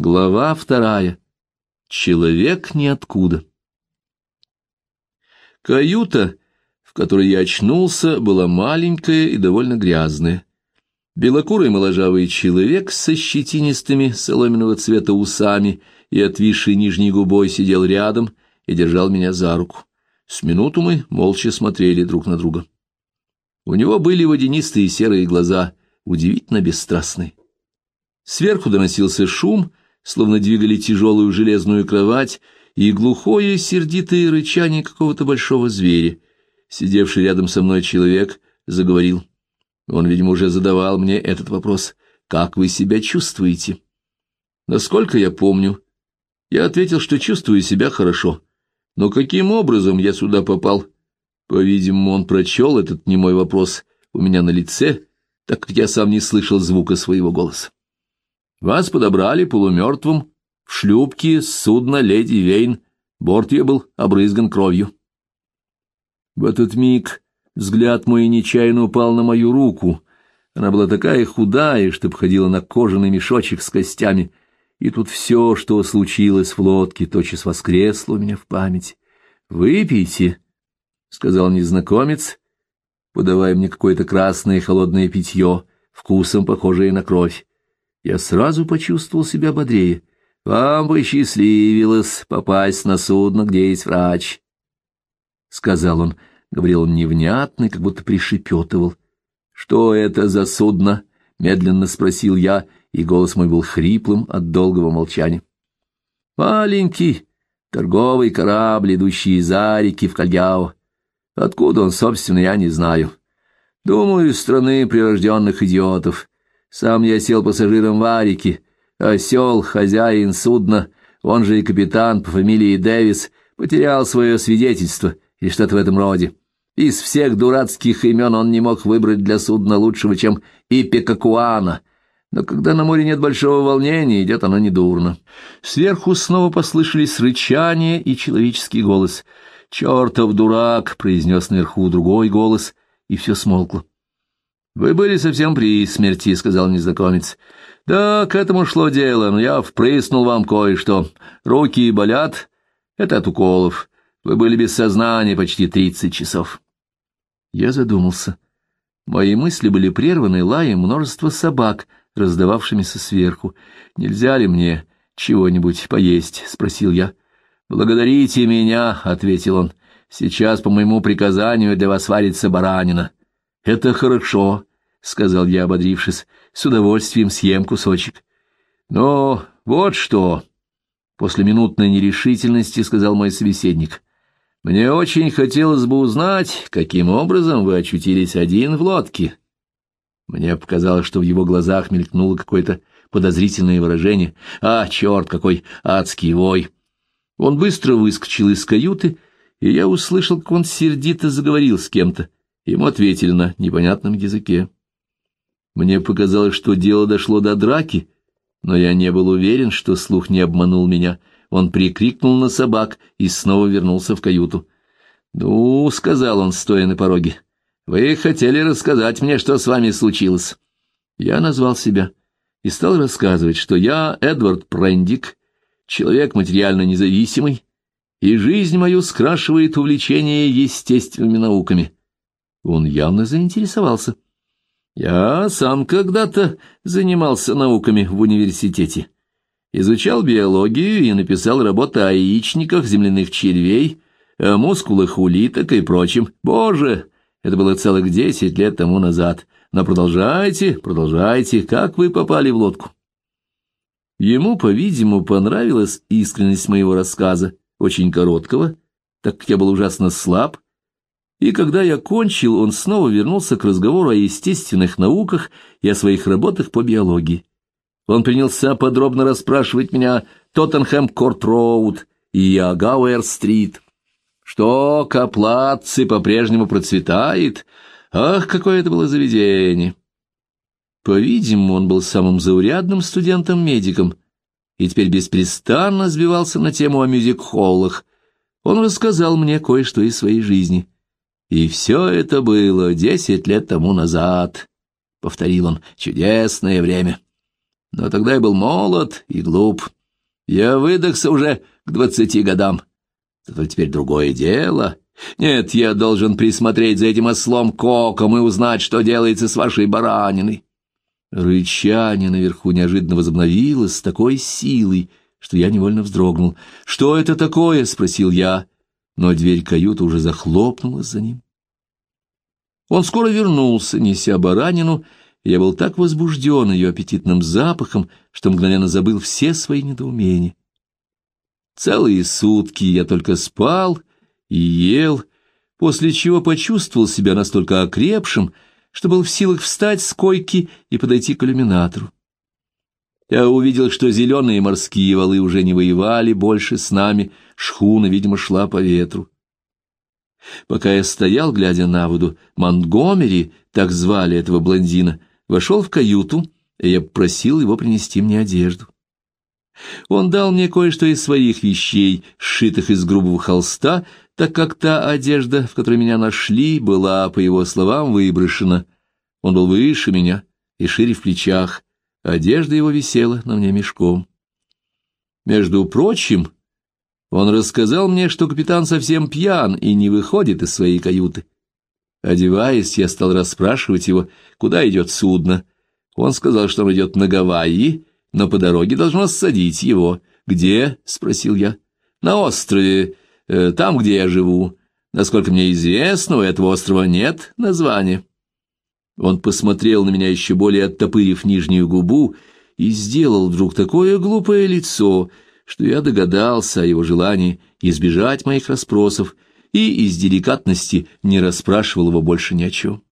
Глава вторая. Человек ниоткуда. Каюта, в которой я очнулся, была маленькая и довольно грязная. Белокурый моложавый человек со щетинистыми соломенного цвета усами и отвисшей нижней губой сидел рядом и держал меня за руку. С минуту мы молча смотрели друг на друга. У него были водянистые серые глаза, удивительно бесстрастные. Сверху доносился шум, словно двигали тяжелую железную кровать, и глухое сердитое рычание какого-то большого зверя. Сидевший рядом со мной человек заговорил. Он, видимо, уже задавал мне этот вопрос. «Как вы себя чувствуете?» Насколько я помню, я ответил, что чувствую себя хорошо. Но каким образом я сюда попал? По-видимому, он прочел этот немой вопрос у меня на лице, так как я сам не слышал звука своего голоса. Вас подобрали полумертвым в шлюпке с судна «Леди Вейн». Борт ее был обрызган кровью. В этот миг взгляд мой нечаянно упал на мою руку. Она была такая худая, что походила на кожаный мешочек с костями, и тут все, что случилось в лодке, тотчас воскресло у меня в память. «Выпейте», — сказал незнакомец, подавая мне какое-то красное холодное питье, вкусом похожее на кровь. Я сразу почувствовал себя бодрее. Вам посчастливилось попасть на судно, где есть врач, — сказал он. Говорил он невнятно, как будто пришепетывал. — Что это за судно? — медленно спросил я, и голос мой был хриплым от долгого молчания. — Маленький торговый корабль, идущий из Арики в Кальяо. Откуда он, собственно, я не знаю. Думаю, из страны прирожденных идиотов. Сам я сел пассажиром в Арике. Осел, хозяин судна, он же и капитан по фамилии Дэвис, потерял свое свидетельство или что-то в этом роде. Из всех дурацких имен он не мог выбрать для судна лучшего, чем Ипекакуана. Но когда на море нет большого волнения, идет оно недурно. Сверху снова послышались рычания и человеческий голос. «Чертов дурак!» — произнес наверху другой голос, и все смолкло. «Вы были совсем при смерти», — сказал незнакомец. «Да, к этому шло дело, но я впрыснул вам кое-что. Руки болят? Это от уколов. Вы были без сознания почти тридцать часов». Я задумался. Мои мысли были прерваны лаем множества собак, раздававшимися сверху. «Нельзя ли мне чего-нибудь поесть?» — спросил я. «Благодарите меня», — ответил он. «Сейчас по моему приказанию для вас варится баранина». «Это хорошо», — сказал я, ободрившись, — с удовольствием съем кусочек. — Но вот что, — после минутной нерешительности сказал мой собеседник, — мне очень хотелось бы узнать, каким образом вы очутились один в лодке. Мне показалось, что в его глазах мелькнуло какое-то подозрительное выражение. «А, черт, какой адский вой!» Он быстро выскочил из каюты, и я услышал, как он сердито заговорил с кем-то. Ему ответили на непонятном языке. Мне показалось, что дело дошло до драки, но я не был уверен, что слух не обманул меня. Он прикрикнул на собак и снова вернулся в каюту. «Ну, — сказал он, стоя на пороге, — вы хотели рассказать мне, что с вами случилось?» Я назвал себя и стал рассказывать, что я Эдвард Прендик, человек материально независимый, и жизнь мою скрашивает увлечение естественными науками. Он явно заинтересовался. — я сам когда-то занимался науками в университете. Изучал биологию и написал работы о яичниках земляных червей, о мускулах улиток и прочем. Боже, это было целых десять лет тому назад. Но продолжайте, продолжайте, как вы попали в лодку? Ему, по-видимому, понравилась искренность моего рассказа, очень короткого, так как я был ужасно слаб, и когда я кончил, он снова вернулся к разговору о естественных науках и о своих работах по биологии. Он принялся подробно расспрашивать меня Тоттенхэм-Корт-Роуд и о Гауэр-стрит. Что, Каплатцы по-прежнему процветает? Ах, какое это было заведение! По-видимому, он был самым заурядным студентом-медиком и теперь беспрестанно сбивался на тему о мюзик-холлах. Он рассказал мне кое-что из своей жизни — и все это было десять лет тому назад, — повторил он, — чудесное время. Но тогда я был молод и глуп. Я выдохся уже к двадцати годам. Зато теперь другое дело. Нет, я должен присмотреть за этим ослом коком и узнать, что делается с вашей бараниной. Рычание наверху неожиданно возобновилось с такой силой, что я невольно вздрогнул. «Что это такое?» — спросил я, но дверь каюты уже захлопнулась за ним. Он скоро вернулся, неся баранину, я был так возбужден ее аппетитным запахом, что мгновенно забыл все свои недоумения. Целые сутки я только спал и ел, после чего почувствовал себя настолько окрепшим, что был в силах встать с койки и подойти к иллюминатору. Я увидел, что зеленые морские валы уже не воевали больше с нами, шхуна, видимо, шла по ветру. Пока я стоял, глядя на воду, Монтгомери, так звали этого блондина, вошел в каюту, и я попросил его принести мне одежду. Он дал мне кое-что из своих вещей, сшитых из грубого холста, так как та одежда, в которой меня нашли, была, по его словам, выброшена. Он был выше меня и шире в плечах, одежда его висела на мне мешком. Между прочим, он рассказал мне, что капитан совсем пьян и не выходит из своей каюты. Одеваясь, я стал расспрашивать его, куда идет судно. Он сказал, что он идет на Гавайи, но по дороге должно ссадить его. «Где?» — спросил я. «На острове, э, там, где я живу. Насколько мне известно, у этого острова нет названия». Он посмотрел на меня еще более оттопырив нижнюю губу и сделал вдруг такое глупое лицо, что я догадался о его желании избежать моих расспросов и из деликатности не расспрашивал его больше ни о чем.